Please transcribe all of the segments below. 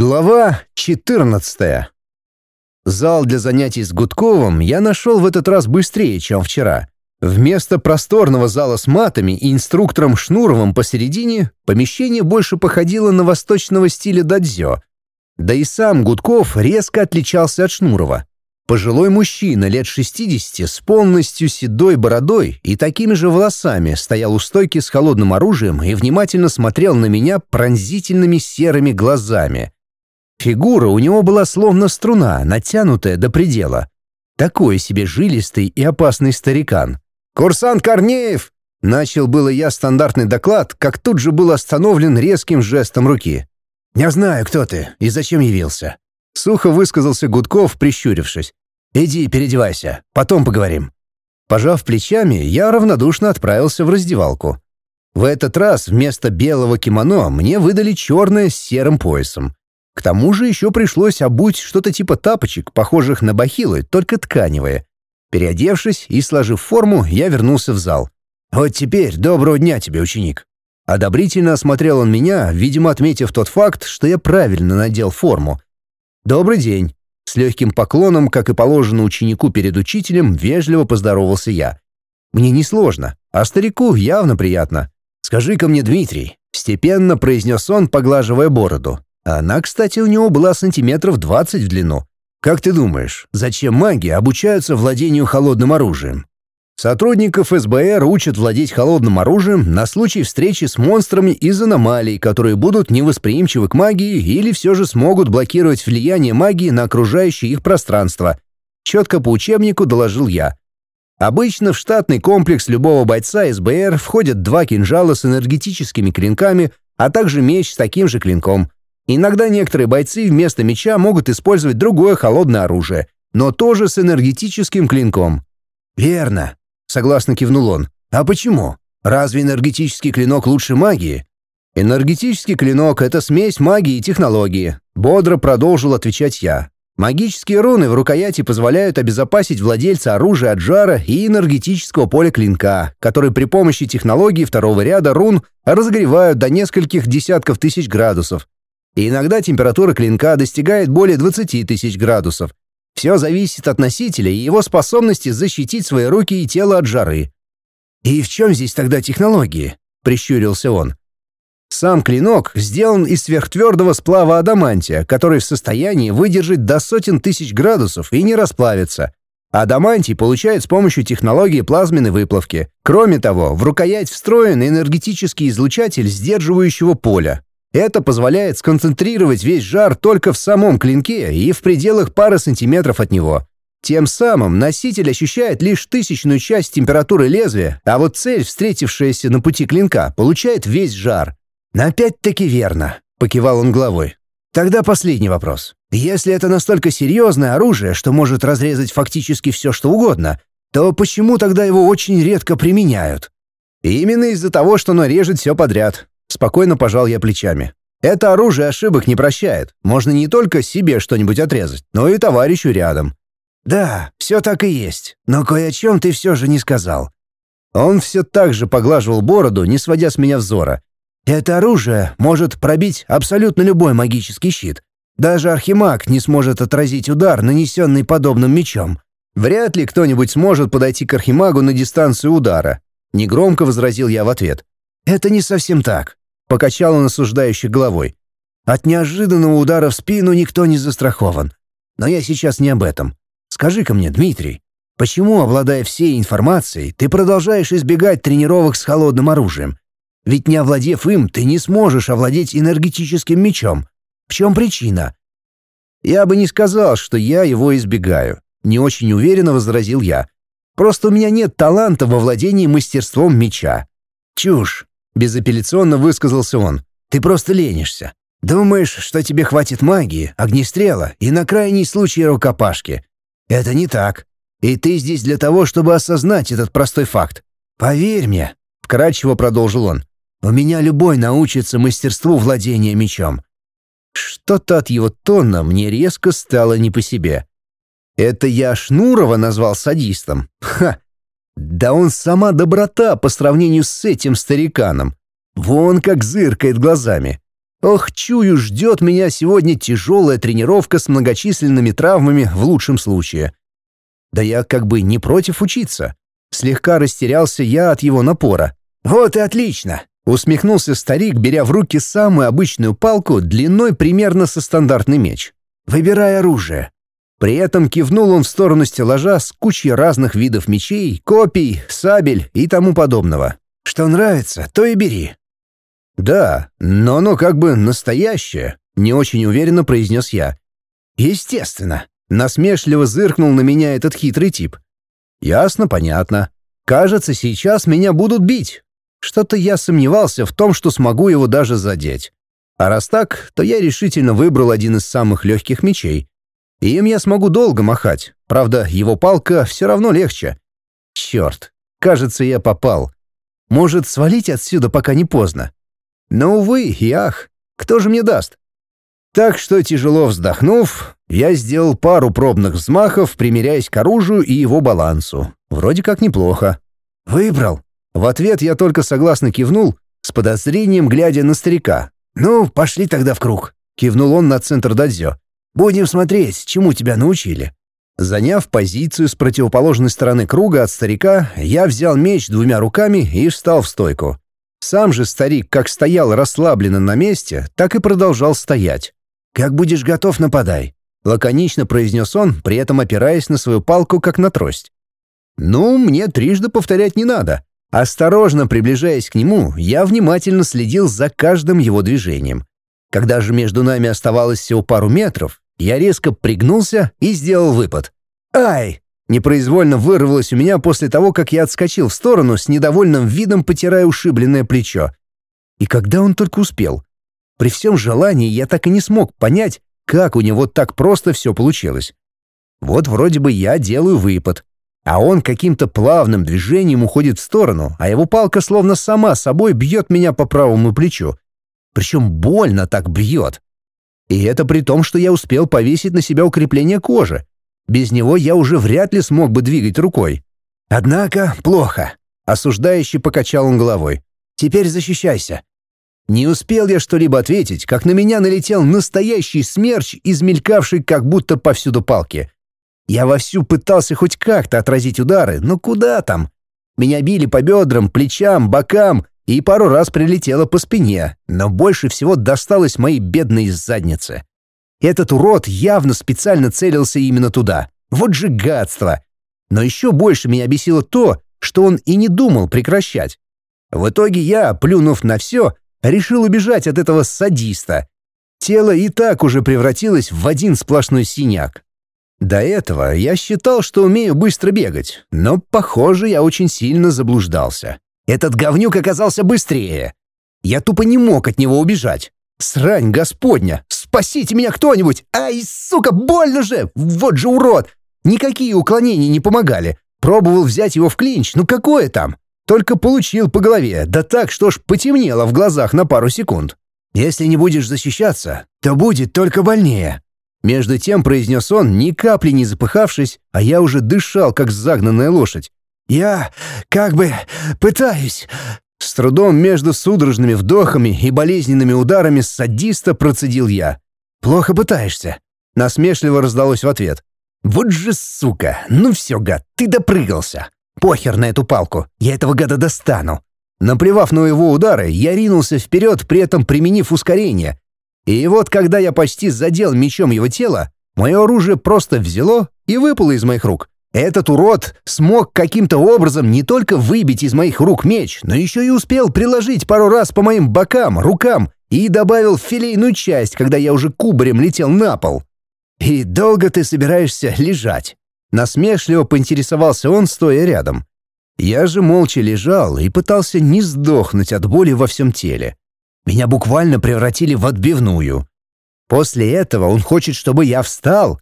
Глава 14. Зал для занятий с Гудковым я нашел в этот раз быстрее, чем вчера. Вместо просторного зала с матами и инструктором Шнуровым посередине, помещение больше походило на восточного стиля дадзё. Да и сам Гудков резко отличался от Шнурова. Пожилой мужчина лет 60 с полностью седой бородой и такими же волосами стоял у стойки с холодным оружием и внимательно смотрел на меня пронзительными серыми глазами. Фигура у него была словно струна, натянутая до предела. Такой себе жилистый и опасный старикан. «Курсант Корнеев!» Начал было я стандартный доклад, как тут же был остановлен резким жестом руки. «Не знаю, кто ты и зачем явился». Сухо высказался Гудков, прищурившись. «Иди, переодевайся, потом поговорим». Пожав плечами, я равнодушно отправился в раздевалку. В этот раз вместо белого кимоно мне выдали черное с серым поясом. К тому же еще пришлось обуть что-то типа тапочек, похожих на бахилы, только тканевые. Переодевшись и сложив форму, я вернулся в зал. «Вот теперь доброго дня тебе, ученик». Одобрительно осмотрел он меня, видимо, отметив тот факт, что я правильно надел форму. «Добрый день». С легким поклоном, как и положено ученику перед учителем, вежливо поздоровался я. «Мне несложно, а старику явно приятно. Скажи-ка мне, Дмитрий», — степенно произнес он, поглаживая бороду. Она, кстати, у него была сантиметров 20 в длину. Как ты думаешь, зачем маги обучаются владению холодным оружием? Сотрудников СБР учат владеть холодным оружием на случай встречи с монстрами из аномалий, которые будут невосприимчивы к магии или все же смогут блокировать влияние магии на окружающее их пространство. Четко по учебнику доложил я. Обычно в штатный комплекс любого бойца СБР входят два кинжала с энергетическими клинками, а также меч с таким же клинком – Иногда некоторые бойцы вместо меча могут использовать другое холодное оружие, но тоже с энергетическим клинком. «Верно», — согласно кивнул он. «А почему? Разве энергетический клинок лучше магии?» «Энергетический клинок — это смесь магии и технологии», — бодро продолжил отвечать я. Магические руны в рукояти позволяют обезопасить владельца оружия от жара и энергетического поля клинка, который при помощи технологии второго ряда рун разогревают до нескольких десятков тысяч градусов, и иногда температура клинка достигает более 20 тысяч градусов. Все зависит от носителя и его способности защитить свои руки и тело от жары. «И в чем здесь тогда технологии?» — прищурился он. Сам клинок сделан из сверхтвердого сплава адамантия, который в состоянии выдержать до сотен тысяч градусов и не расплавится. Адамантий получают с помощью технологии плазменной выплавки. Кроме того, в рукоять встроен энергетический излучатель сдерживающего поля. Это позволяет сконцентрировать весь жар только в самом клинке и в пределах пары сантиметров от него. Тем самым носитель ощущает лишь тысячную часть температуры лезвия, а вот цель, встретившаяся на пути клинка, получает весь жар. «Опять-таки верно», — покивал он головой. «Тогда последний вопрос. Если это настолько серьезное оружие, что может разрезать фактически все, что угодно, то почему тогда его очень редко применяют?» «Именно из-за того, что оно режет все подряд. Спокойно пожал я плечами. Это оружие ошибок не прощает. Можно не только себе что-нибудь отрезать, но и товарищу рядом. Да, все так и есть. Но кое о чем ты все же не сказал. Он все так же поглаживал бороду, не сводя с меня взора. Это оружие может пробить абсолютно любой магический щит. Даже архимаг не сможет отразить удар, нанесенный подобным мечом. Вряд ли кто-нибудь сможет подойти к архимагу на дистанцию удара. Негромко возразил я в ответ. Это не совсем так. Покачал он осуждающей головой. От неожиданного удара в спину никто не застрахован. Но я сейчас не об этом. Скажи-ка мне, Дмитрий, почему, обладая всей информацией, ты продолжаешь избегать тренировок с холодным оружием? Ведь не овладев им, ты не сможешь овладеть энергетическим мечом. В чем причина? Я бы не сказал, что я его избегаю. Не очень уверенно возразил я. Просто у меня нет таланта во владении мастерством меча. Чушь. Безапелляционно высказался он. «Ты просто ленишься. Думаешь, что тебе хватит магии, огнестрела и на крайний случай рукопашки. Это не так. И ты здесь для того, чтобы осознать этот простой факт. Поверь мне», — вкратчиво продолжил он, «у меня любой научится мастерству владения мечом». Что-то от его тона мне резко стало не по себе. Это я Шнурова назвал садистом? Ха! Да он сама доброта по сравнению с этим стариканом. Вон как зыркает глазами. Ох, чую, ждет меня сегодня тяжелая тренировка с многочисленными травмами в лучшем случае. Да я как бы не против учиться. Слегка растерялся я от его напора. «Вот и отлично!» — усмехнулся старик, беря в руки самую обычную палку длиной примерно со стандартный меч. «Выбирай оружие». При этом кивнул он в сторону стеллажа с кучей разных видов мечей, копий, сабель и тому подобного. «Что нравится, то и бери». «Да, но оно как бы настоящее», — не очень уверенно произнес я. «Естественно», — насмешливо зыркнул на меня этот хитрый тип. «Ясно, понятно. Кажется, сейчас меня будут бить. Что-то я сомневался в том, что смогу его даже задеть. А раз так, то я решительно выбрал один из самых легких мечей. И им я смогу долго махать. Правда, его палка все равно легче. Черт, кажется, я попал. Может, свалить отсюда, пока не поздно? Но, увы и ах, кто же мне даст? Так что, тяжело вздохнув, я сделал пару пробных взмахов, примеряясь к оружию и его балансу. Вроде как неплохо. «Выбрал». В ответ я только согласно кивнул, с подозрением глядя на старика. «Ну, пошли тогда в круг», — кивнул он на центр дадзё. «Будем смотреть, чему тебя научили». Заняв позицию с противоположной стороны круга от старика, я взял меч двумя руками и встал в стойку. Сам же старик как стоял расслабленно на месте, так и продолжал стоять. «Как будешь готов, нападай», — лаконично произнес он, при этом опираясь на свою палку, как на трость. «Ну, мне трижды повторять не надо». Осторожно приближаясь к нему, я внимательно следил за каждым его движением. Когда же между нами оставалось всего пару метров, я резко пригнулся и сделал выпад. «Ай!» Непроизвольно вырвалось у меня после того, как я отскочил в сторону с недовольным видом, потирая ушибленное плечо. И когда он только успел? При всем желании я так и не смог понять, как у него так просто все получилось. Вот вроде бы я делаю выпад, а он каким-то плавным движением уходит в сторону, а его палка словно сама собой бьет меня по правому плечу. Причем больно так бьет. И это при том, что я успел повесить на себя укрепление кожи. Без него я уже вряд ли смог бы двигать рукой. Однако плохо. Осуждающе покачал он головой. Теперь защищайся. Не успел я что-либо ответить, как на меня налетел настоящий смерч, измелькавший как будто повсюду палки. Я вовсю пытался хоть как-то отразить удары, но куда там? Меня били по бедрам, плечам, бокам и пару раз прилетело по спине, но больше всего досталось моей бедной заднице. Этот урод явно специально целился именно туда. Вот же гадство! Но еще больше меня бесило то, что он и не думал прекращать. В итоге я, плюнув на все, решил убежать от этого садиста. Тело и так уже превратилось в один сплошной синяк. До этого я считал, что умею быстро бегать, но, похоже, я очень сильно заблуждался. Этот говнюк оказался быстрее. Я тупо не мог от него убежать. Срань господня! Спасите меня кто-нибудь! Ай, сука, больно же! Вот же урод! Никакие уклонения не помогали. Пробовал взять его в клинч, ну какое там? Только получил по голове, да так, что ж потемнело в глазах на пару секунд. Если не будешь защищаться, то будет только больнее. Между тем произнес он, ни капли не запыхавшись, а я уже дышал, как загнанная лошадь. «Я как бы пытаюсь...» С трудом между судорожными вдохами и болезненными ударами садиста процедил я. «Плохо пытаешься», — насмешливо раздалось в ответ. «Вот же сука! Ну все, гад, ты допрыгался!» Похер на эту палку, я этого гада достану. Наплевав на его удары, я ринулся вперед, при этом применив ускорение. И вот когда я почти задел мечом его тело, мое оружие просто взяло и выпало из моих рук. Этот урод смог каким-то образом не только выбить из моих рук меч, но еще и успел приложить пару раз по моим бокам, рукам и добавил филейную часть, когда я уже кубарем летел на пол. «И долго ты собираешься лежать?» Насмешливо поинтересовался он, стоя рядом. Я же молча лежал и пытался не сдохнуть от боли во всем теле. Меня буквально превратили в отбивную. После этого он хочет, чтобы я встал?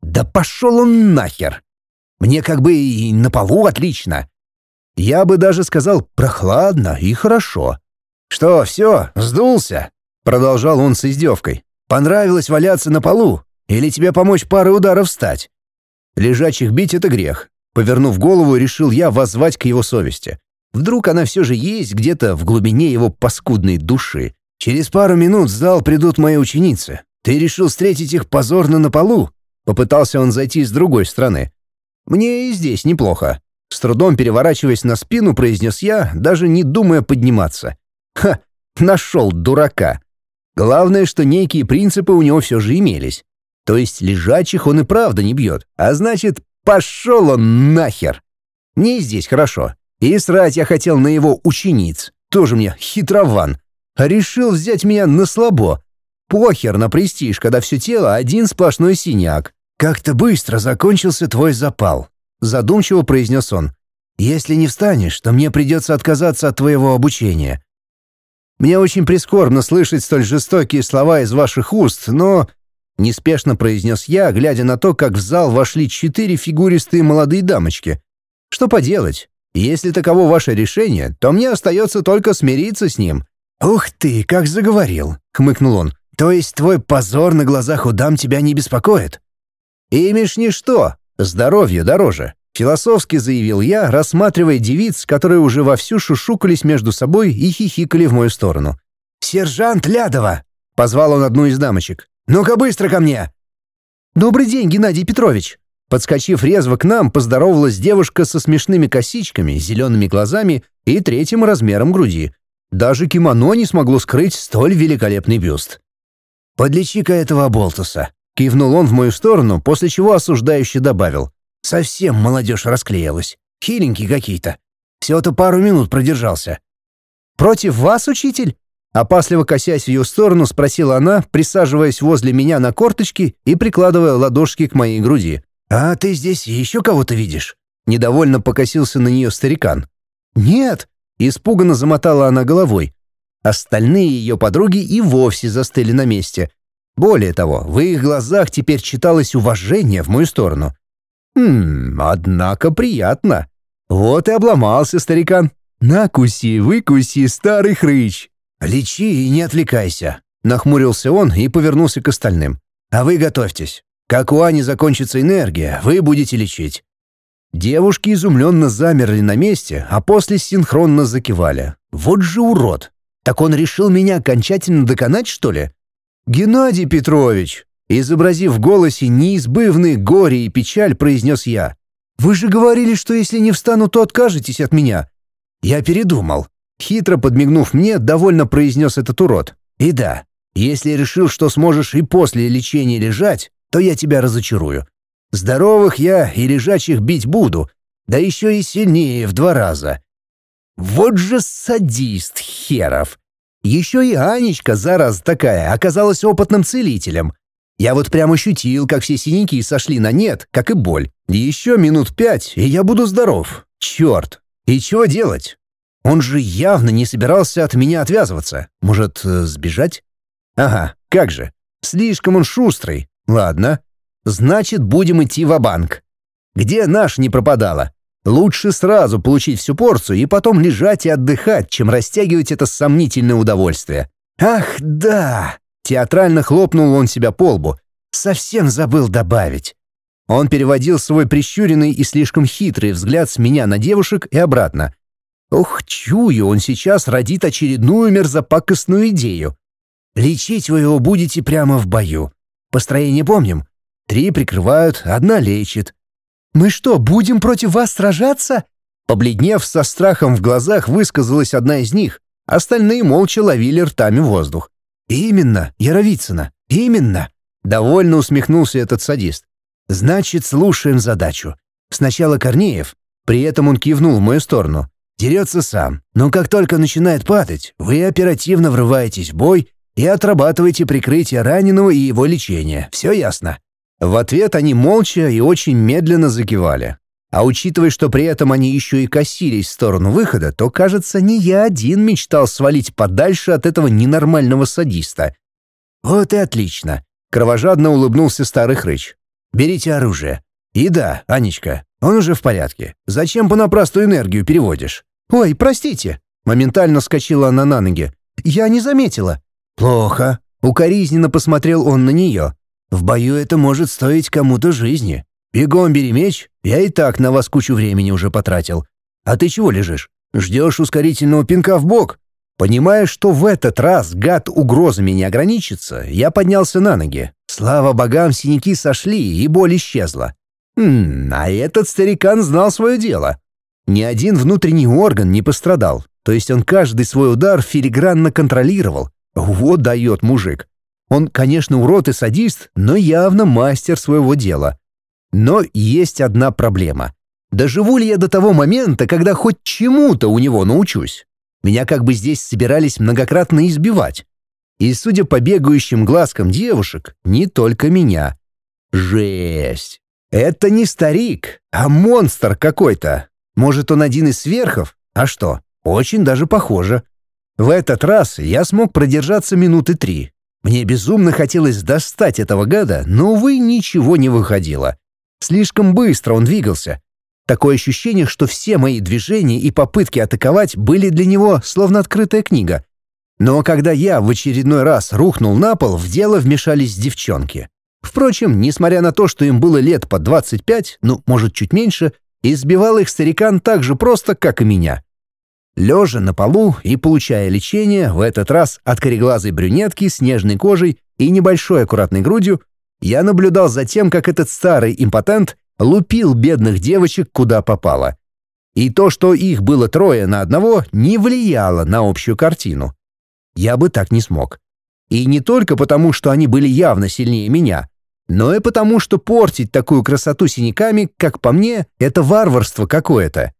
Да пошел он нахер! Мне как бы и на полу отлично. Я бы даже сказал прохладно и хорошо. «Что, все, сдулся?» — продолжал он с издевкой. «Понравилось валяться на полу? Или тебе помочь парой ударов встать?» Лежачих бить — это грех. Повернув голову, решил я воззвать к его совести. Вдруг она все же есть где-то в глубине его паскудной души. Через пару минут в зал придут мои ученицы. Ты решил встретить их позорно на полу?» Попытался он зайти с другой стороны. «Мне и здесь неплохо». С трудом переворачиваясь на спину, произнес я, даже не думая подниматься. «Ха! Нашел дурака!» Главное, что некие принципы у него все же имелись. То есть лежачих он и правда не бьет, а значит, пошел он нахер. Мне здесь хорошо. И срать я хотел на его учениц. Тоже мне хитрован. Решил взять меня на слабо. Похер на престиж, когда все тело один сплошной синяк. «Как-то быстро закончился твой запал», — задумчиво произнес он. «Если не встанешь, то мне придется отказаться от твоего обучения. Мне очень прискорбно слышать столь жестокие слова из ваших уст, но Неспешно произнес я, глядя на то, как в зал вошли четыре фигуристые молодые дамочки. Что поделать? Если таково ваше решение, то мне остается только смириться с ним. «Ух ты, как заговорил!» — хмыкнул он. «То есть твой позор на глазах у дам тебя не беспокоит?» «Имишь ничто, здоровье дороже», — философски заявил я, рассматривая девиц, которые уже вовсю шушукались между собой и хихикали в мою сторону. «Сержант Лядова!» — позвал он одну из дамочек. «Ну-ка быстро ко мне!» «Добрый день, Геннадий Петрович!» Подскочив резво к нам, поздоровалась девушка со смешными косичками, зелеными глазами и третьим размером груди. Даже кимоно не смогло скрыть столь великолепный бюст. «Подлечи-ка этого оболтуса!» — кивнул он в мою сторону, после чего осуждающе добавил. «Совсем молодежь расклеилась. Хиленькие какие-то. Всего-то пару минут продержался». «Против вас, учитель?» Опасливо косясь в ее сторону, спросила она, присаживаясь возле меня на корточки и прикладывая ладошки к моей груди. «А ты здесь еще кого-то видишь?» Недовольно покосился на нее старикан. «Нет!» — испуганно замотала она головой. Остальные ее подруги и вовсе застыли на месте. Более того, в их глазах теперь читалось уважение в мою сторону. «Хм, однако приятно. Вот и обломался старикан. Накуси, выкуси, старый хрыч. «Лечи и не отвлекайся», — нахмурился он и повернулся к остальным. «А вы готовьтесь. Как у Ани закончится энергия, вы будете лечить». Девушки изумленно замерли на месте, а после синхронно закивали. «Вот же урод! Так он решил меня окончательно доконать, что ли?» «Геннадий Петрович!» Изобразив в голосе неизбывные горе и печаль, произнес я. «Вы же говорили, что если не встану, то откажетесь от меня». «Я передумал. Хитро подмигнув мне, довольно произнес этот урод. «И да, если решил, что сможешь и после лечения лежать, то я тебя разочарую. Здоровых я и лежачих бить буду, да еще и сильнее в два раза. Вот же садист херов! Еще и Анечка, зараза такая, оказалась опытным целителем. Я вот прям ощутил, как все синяки сошли на нет, как и боль. Еще минут пять, и я буду здоров. Черт! И чего делать? Он же явно не собирался от меня отвязываться. Может, э, сбежать? Ага, как же. Слишком он шустрый. Ладно. Значит, будем идти в банк Где наш не пропадала? Лучше сразу получить всю порцию и потом лежать и отдыхать, чем растягивать это сомнительное удовольствие. Ах, да! Театрально хлопнул он себя по лбу. Совсем забыл добавить. Он переводил свой прищуренный и слишком хитрый взгляд с меня на девушек и обратно. Ох, чую, он сейчас родит очередную мерзопакостную идею. Лечить вы его будете прямо в бою. Построение помним. Три прикрывают, одна лечит. Мы что, будем против вас сражаться? Побледнев со страхом в глазах, высказалась одна из них. Остальные молча ловили ртами воздух. «Именно, Яровицына, именно!» Довольно усмехнулся этот садист. «Значит, слушаем задачу. Сначала Корнеев». При этом он кивнул в мою сторону. Дерется сам, но как только начинает падать, вы оперативно врываетесь в бой и отрабатываете прикрытие раненого и его лечение. Все ясно?» В ответ они молча и очень медленно закивали. А учитывая, что при этом они еще и косились в сторону выхода, то, кажется, не я один мечтал свалить подальше от этого ненормального садиста. «Вот и отлично!» — кровожадно улыбнулся старый хрыч. «Берите оружие. И да, Анечка, он уже в порядке. Зачем понапрасну энергию переводишь?» «Ой, простите!» Моментально скочила она на ноги. «Я не заметила». «Плохо». Укоризненно посмотрел он на нее. «В бою это может стоить кому-то жизни. Бегом бери меч, я и так на вас кучу времени уже потратил. А ты чего лежишь? Ждешь ускорительного пинка в бок? Понимая, что в этот раз гад угрозами не ограничится, я поднялся на ноги. Слава богам, синяки сошли, и боль исчезла. Хм, а этот старикан знал свое дело. Ни один внутренний орган не пострадал, то есть он каждый свой удар филигранно контролировал. Вот дает мужик. Он, конечно, урод и садист, но явно мастер своего дела. Но есть одна проблема. Доживу ли я до того момента, когда хоть чему-то у него научусь? Меня как бы здесь собирались многократно избивать. И, судя по бегающим глазкам девушек, не только меня. Жесть. Это не старик, а монстр какой-то. Может, он один из сверхов? А что? Очень даже похоже. В этот раз я смог продержаться минуты три. Мне безумно хотелось достать этого гада, но, увы, ничего не выходило. Слишком быстро он двигался. Такое ощущение, что все мои движения и попытки атаковать были для него словно открытая книга. Но когда я в очередной раз рухнул на пол, в дело вмешались девчонки. Впрочем, несмотря на то, что им было лет по 25, ну, может, чуть меньше, избивал их старикан так же просто, как и меня. Лежа на полу и получая лечение, в этот раз от кореглазой брюнетки с нежной кожей и небольшой аккуратной грудью, я наблюдал за тем, как этот старый импотент лупил бедных девочек куда попало. И то, что их было трое на одного, не влияло на общую картину. Я бы так не смог. И не только потому, что они были явно сильнее меня, но и потому, что портить такую красоту синяками, как по мне, это варварство какое-то.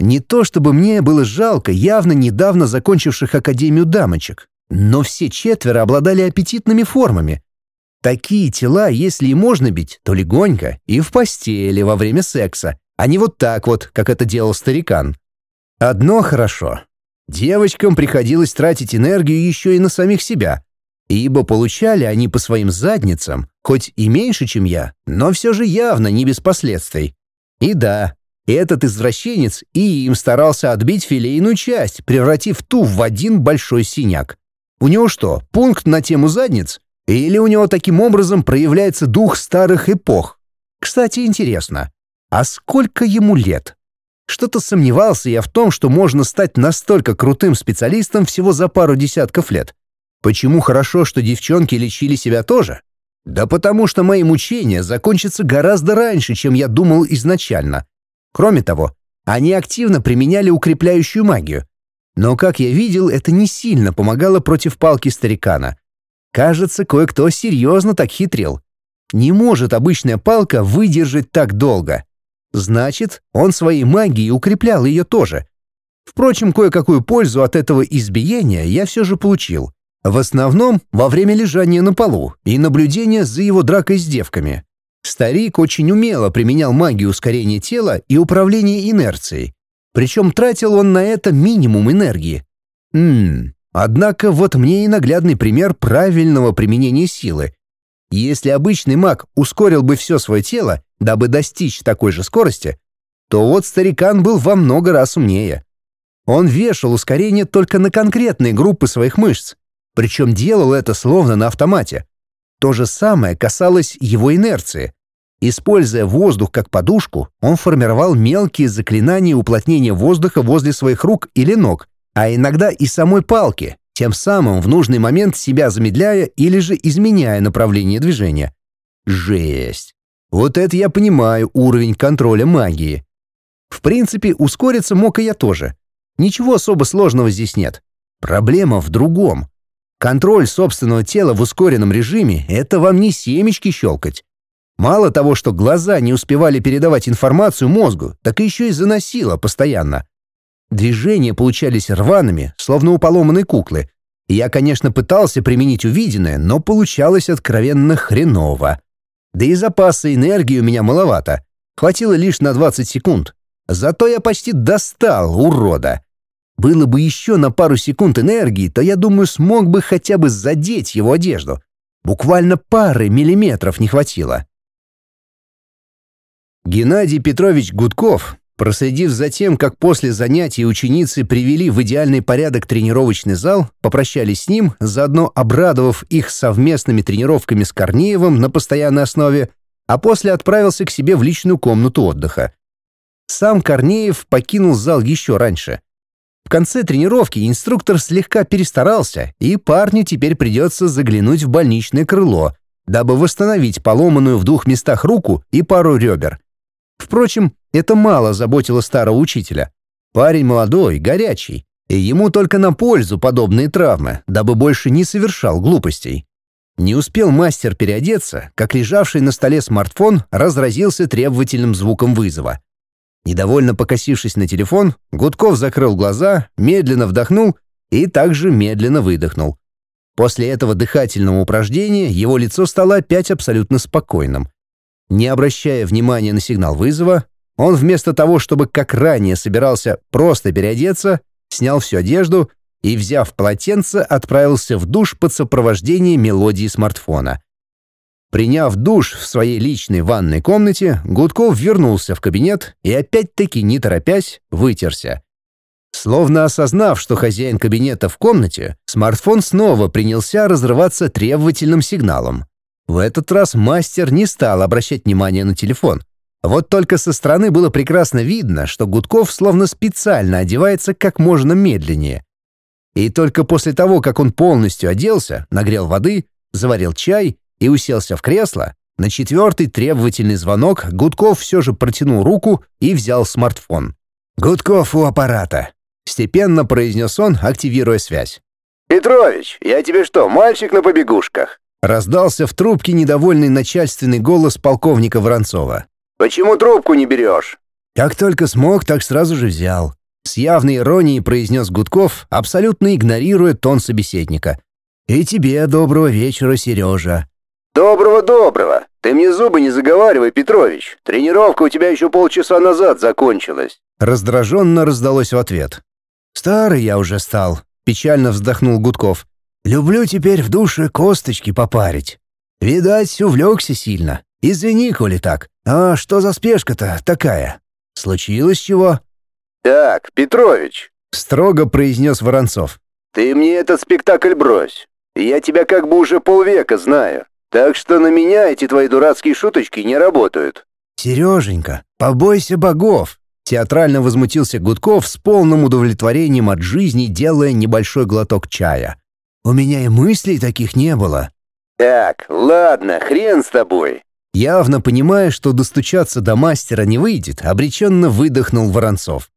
Не то чтобы мне было жалко явно недавно закончивших Академию дамочек, но все четверо обладали аппетитными формами. Такие тела, если и можно бить, то легонько и в постели во время секса, а не вот так вот, как это делал старикан. Одно хорошо. Девочкам приходилось тратить энергию еще и на самих себя, ибо получали они по своим задницам, хоть и меньше, чем я, но все же явно не без последствий. И да, этот извращенец и им старался отбить филейную часть, превратив ту в один большой синяк. У него что, пункт на тему задниц? Или у него таким образом проявляется дух старых эпох? Кстати, интересно, а сколько ему лет? Что-то сомневался я в том, что можно стать настолько крутым специалистом всего за пару десятков лет. Почему хорошо, что девчонки лечили себя тоже? Да потому что мои мучения закончатся гораздо раньше, чем я думал изначально. Кроме того, они активно применяли укрепляющую магию. Но, как я видел, это не сильно помогало против палки старикана. Кажется, кое-кто серьезно так хитрил. Не может обычная палка выдержать так долго. Значит, он своей магией укреплял ее тоже. Впрочем, кое-какую пользу от этого избиения я все же получил. В основном во время лежания на полу и наблюдения за его дракой с девками. Старик очень умело применял магию ускорения тела и управления инерцией. Причем тратил он на это минимум энергии. Ммм, однако вот мне и наглядный пример правильного применения силы. Если обычный маг ускорил бы все свое тело, дабы достичь такой же скорости, то вот старикан был во много раз умнее. Он вешал ускорение только на конкретные группы своих мышц, причем делал это словно на автомате. То же самое касалось его инерции. Используя воздух как подушку, он формировал мелкие заклинания уплотнения воздуха возле своих рук или ног, а иногда и самой палки, тем самым в нужный момент себя замедляя или же изменяя направление движения. Жесть. Вот это я понимаю уровень контроля магии. В принципе, ускориться мог и я тоже. Ничего особо сложного здесь нет. Проблема в другом. Контроль собственного тела в ускоренном режиме — это вам не семечки щелкать. Мало того, что глаза не успевали передавать информацию мозгу, так еще и заносило постоянно. Движения получались рваными, словно у поломанной куклы. Я, конечно, пытался применить увиденное, но получалось откровенно хреново. Да и запаса энергии у меня маловато. Хватило лишь на 20 секунд. Зато я почти достал, урода. Было бы еще на пару секунд энергии, то, я думаю, смог бы хотя бы задеть его одежду. Буквально пары миллиметров не хватило. Геннадий Петрович Гудков, проследив за тем, как после занятий ученицы привели в идеальный порядок тренировочный зал, попрощались с ним, заодно обрадовав их совместными тренировками с Корнеевым на постоянной основе, а после отправился к себе в личную комнату отдыха. Сам Корнеев покинул зал еще раньше — В конце тренировки инструктор слегка перестарался, и парню теперь придется заглянуть в больничное крыло, дабы восстановить поломанную в двух местах руку и пару ребер. Впрочем, это мало заботило старого учителя. Парень молодой, горячий, и ему только на пользу подобные травмы, дабы больше не совершал глупостей. Не успел мастер переодеться, как лежавший на столе смартфон разразился требовательным звуком вызова. Недовольно покосившись на телефон, Гудков закрыл глаза, медленно вдохнул и также медленно выдохнул. После этого дыхательного упражнения его лицо стало опять абсолютно спокойным. Не обращая внимания на сигнал вызова, он вместо того, чтобы как ранее собирался просто переодеться, снял всю одежду и, взяв полотенце, отправился в душ под сопровождение мелодии смартфона. Приняв душ в своей личной ванной комнате, Гудков вернулся в кабинет и опять-таки, не торопясь, вытерся. Словно осознав, что хозяин кабинета в комнате, смартфон снова принялся разрываться требовательным сигналом. В этот раз мастер не стал обращать внимания на телефон. Вот только со стороны было прекрасно видно, что Гудков словно специально одевается как можно медленнее. И только после того, как он полностью оделся, нагрел воды, заварил чай и уселся в кресло, на четвертый требовательный звонок Гудков все же протянул руку и взял смартфон. «Гудков у аппарата», — степенно произнес он, активируя связь. «Петрович, я тебе что, мальчик на побегушках?» Раздался в трубке недовольный начальственный голос полковника Воронцова. «Почему трубку не берешь?» «Как только смог, так сразу же взял», — с явной иронией произнес Гудков, абсолютно игнорируя тон собеседника. «И тебе доброго вечера, Сережа». «Доброго-доброго! Ты мне зубы не заговаривай, Петрович. Тренировка у тебя еще полчаса назад закончилась». Раздраженно раздалось в ответ. «Старый я уже стал», — печально вздохнул Гудков. «Люблю теперь в душе косточки попарить. Видать, увлекся сильно. Извини, коли так. А что за спешка-то такая? Случилось чего?» «Так, Петрович», — строго произнес Воронцов. «Ты мне этот спектакль брось. Я тебя как бы уже полвека знаю. Так что на меня эти твои дурацкие шуточки не работают». «Сереженька, побойся богов!» Театрально возмутился Гудков с полным удовлетворением от жизни, делая небольшой глоток чая. «У меня и мыслей таких не было». «Так, ладно, хрен с тобой». Явно понимая, что достучаться до мастера не выйдет, обреченно выдохнул Воронцов.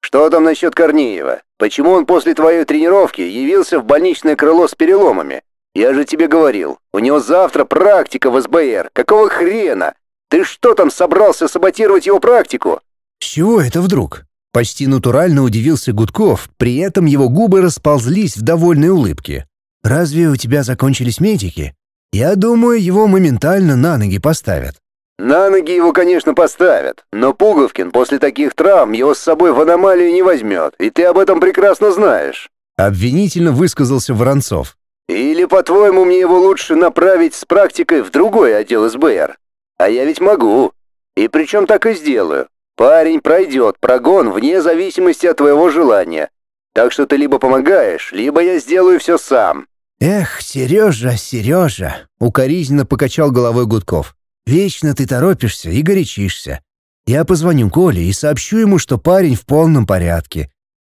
«Что там насчет Корнеева? Почему он после твоей тренировки явился в больничное крыло с переломами? «Я же тебе говорил, у него завтра практика в СБР. Какого хрена? Ты что там собрался саботировать его практику?» «С чего это вдруг?» Почти натурально удивился Гудков, при этом его губы расползлись в довольной улыбке. «Разве у тебя закончились медики? Я думаю, его моментально на ноги поставят». «На ноги его, конечно, поставят, но Пуговкин после таких травм его с собой в аномалию не возьмет, и ты об этом прекрасно знаешь». Обвинительно высказался Воронцов. Или, по-твоему, мне его лучше направить с практикой в другой отдел СБР? А я ведь могу. И причем так и сделаю. Парень пройдет прогон вне зависимости от твоего желания. Так что ты либо помогаешь, либо я сделаю все сам». «Эх, Сережа, Сережа!» — укоризненно покачал головой Гудков. «Вечно ты торопишься и горячишься. Я позвоню Коле и сообщу ему, что парень в полном порядке.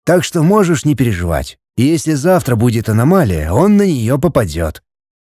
Так что можешь не переживать. Если завтра будет аномалия, он на нее попадет».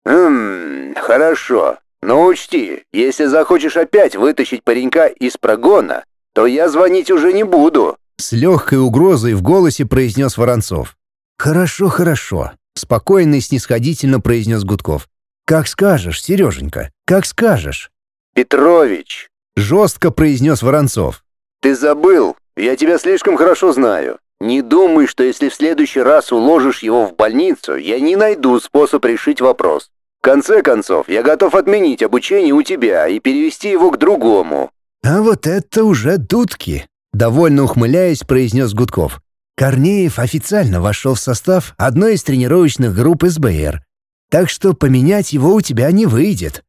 «Хм, хорошо. Но учти, если захочешь опять вытащить паренька из прогона, то я звонить уже не буду». С легкой угрозой в голосе произнес Воронцов. «Хорошо, хорошо», — спокойно и снисходительно произнес Гудков. «Как скажешь, Сереженька, как скажешь». «Петрович», — жестко произнес Воронцов. «Ты забыл, я тебя слишком хорошо знаю. Не думай, что если в следующий раз уложишь его в больницу, я не найду способ решить вопрос. В конце концов, я готов отменить обучение у тебя и перевести его к другому». «А вот это уже дудки», — довольно ухмыляясь, произнес Гудков. «Корнеев официально вошел в состав одной из тренировочных групп СБР, так что поменять его у тебя не выйдет».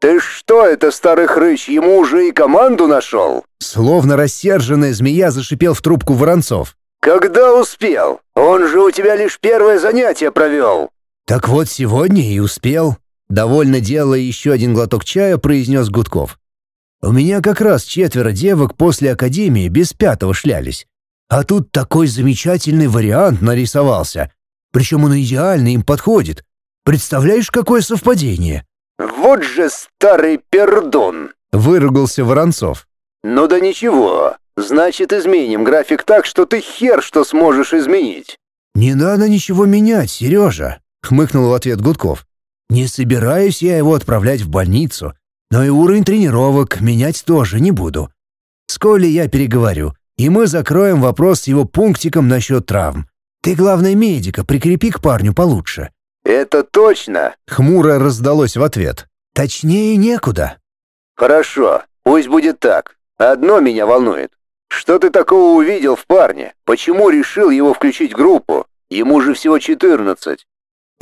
«Ты что, это старый хрыч, ему уже и команду нашел?» Словно рассерженная змея зашипел в трубку Воронцов. «Когда успел? Он же у тебя лишь первое занятие провел». «Так вот сегодня и успел», — довольно делая еще один глоток чая, произнес Гудков. «У меня как раз четверо девок после академии без пятого шлялись. А тут такой замечательный вариант нарисовался. Причем он идеально им подходит. Представляешь, какое совпадение?» «Вот же старый пердун!» — выругался Воронцов. «Ну да ничего. Значит, изменим график так, что ты хер что сможешь изменить». «Не надо ничего менять, Сережа», — хмыкнул в ответ Гудков. «Не собираюсь я его отправлять в больницу, но и уровень тренировок менять тоже не буду. С Колей я переговорю, и мы закроем вопрос с его пунктиком насчет травм. Ты, главное, медика прикрепи к парню получше». «Это точно?» — хмуро раздалось в ответ. «Точнее некуда». «Хорошо, пусть будет так. Одно меня волнует. Что ты такого увидел в парне? Почему решил его включить в группу? Ему же всего 14.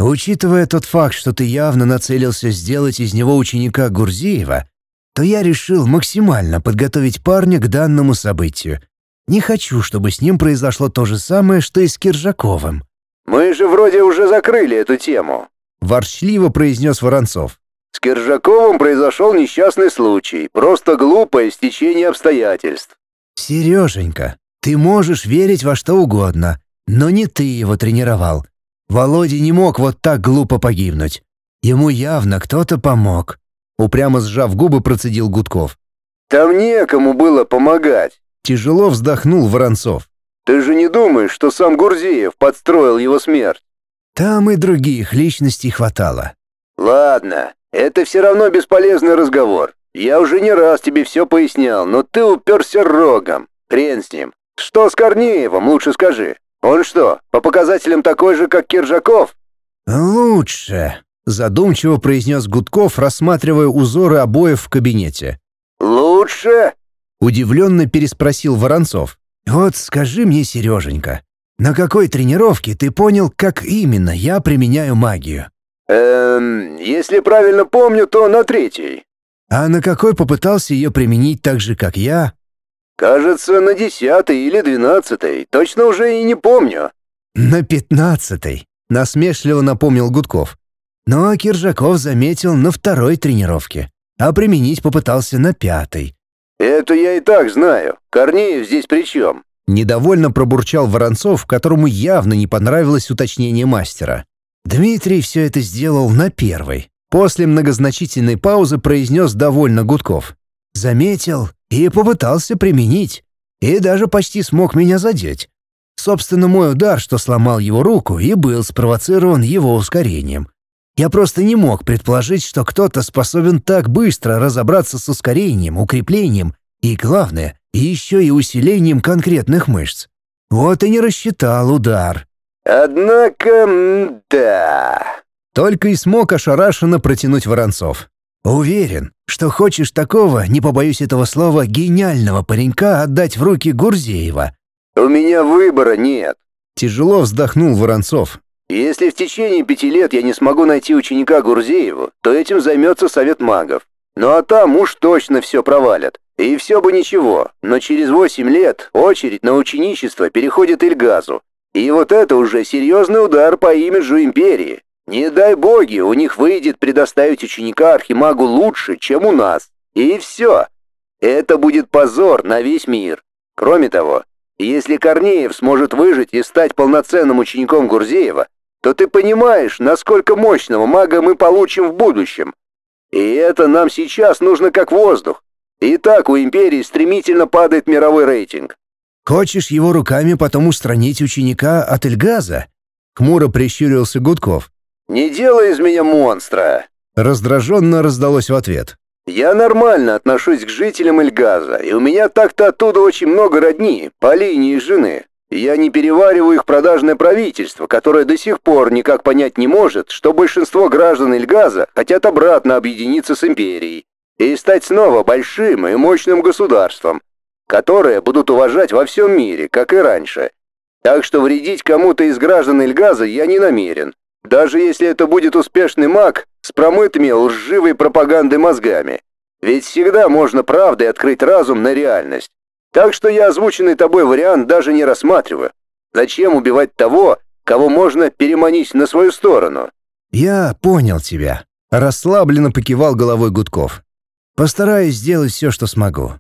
Учитывая тот факт, что ты явно нацелился сделать из него ученика Гурзиева, то я решил максимально подготовить парня к данному событию. Не хочу, чтобы с ним произошло то же самое, что и с Киржаковым. «Мы же вроде уже закрыли эту тему», — ворчливо произнес Воронцов. «С Киржаковым произошел несчастный случай, просто глупое стечение обстоятельств. «Сереженька, ты можешь верить во что угодно, но не ты его тренировал. Володя не мог вот так глупо погибнуть. Ему явно кто-то помог». Упрямо сжав губы, процедил Гудков. «Там некому было помогать», — тяжело вздохнул Воронцов. «Ты же не думаешь, что сам Гурзеев подстроил его смерть?» «Там и других личностей хватало». «Ладно, это все равно бесполезный разговор. «Я уже не раз тебе все пояснял, но ты уперся рогом. Хрен с ним. Что с Корнеевым, лучше скажи. Он что, по показателям такой же, как Киржаков?» «Лучше», — задумчиво произнес Гудков, рассматривая узоры обоев в кабинете. «Лучше?» — удивленно переспросил Воронцов. «Вот скажи мне, Сереженька, на какой тренировке ты понял, как именно я применяю магию?» «Эм, если правильно помню, то на третьей. А на какой попытался ее применить так же, как я? Кажется, на десятой или двенадцатой. Точно уже и не помню. На пятнадцатой, насмешливо напомнил Гудков. Но Киржаков заметил на второй тренировке, а применить попытался на пятой. «Это я и так знаю. Корнеев здесь при чем?» Недовольно пробурчал Воронцов, которому явно не понравилось уточнение мастера. Дмитрий все это сделал на первой, После многозначительной паузы произнес довольно Гудков. Заметил и попытался применить. И даже почти смог меня задеть. Собственно, мой удар, что сломал его руку, и был спровоцирован его ускорением. Я просто не мог предположить, что кто-то способен так быстро разобраться с ускорением, укреплением и, главное, еще и усилением конкретных мышц. Вот и не рассчитал удар. «Однако, да...» Только и смог ошарашенно протянуть Воронцов. «Уверен, что хочешь такого, не побоюсь этого слова, гениального паренька отдать в руки Гурзеева». «У меня выбора нет», — тяжело вздохнул Воронцов. «Если в течение пяти лет я не смогу найти ученика Гурзееву, то этим займется Совет магов. Ну а там уж точно все провалят. И все бы ничего, но через восемь лет очередь на ученичество переходит Ильгазу. И вот это уже серьезный удар по имиджу империи. Не дай боги, у них выйдет предоставить ученика Архимагу лучше, чем у нас. И все. Это будет позор на весь мир. Кроме того, если Корнеев сможет выжить и стать полноценным учеником Гурзеева, то ты понимаешь, насколько мощного мага мы получим в будущем. И это нам сейчас нужно как воздух. И так у Империи стремительно падает мировой рейтинг. Хочешь его руками потом устранить ученика от Эльгаза? Хмуро прищурился Гудков. «Не делай из меня монстра!» Раздраженно раздалось в ответ. «Я нормально отношусь к жителям Эльгаза, и у меня так-то оттуда очень много родни, по линии жены. Я не перевариваю их продажное правительство, которое до сих пор никак понять не может, что большинство граждан Эльгаза хотят обратно объединиться с империей и стать снова большим и мощным государством, которое будут уважать во всем мире, как и раньше. Так что вредить кому-то из граждан Эльгаза я не намерен. Даже если это будет успешный маг с промытыми лживой пропагандой мозгами. Ведь всегда можно правдой открыть разум на реальность. Так что я озвученный тобой вариант даже не рассматриваю. Зачем убивать того, кого можно переманить на свою сторону? Я понял тебя. Расслабленно покивал головой Гудков. Постараюсь сделать все, что смогу.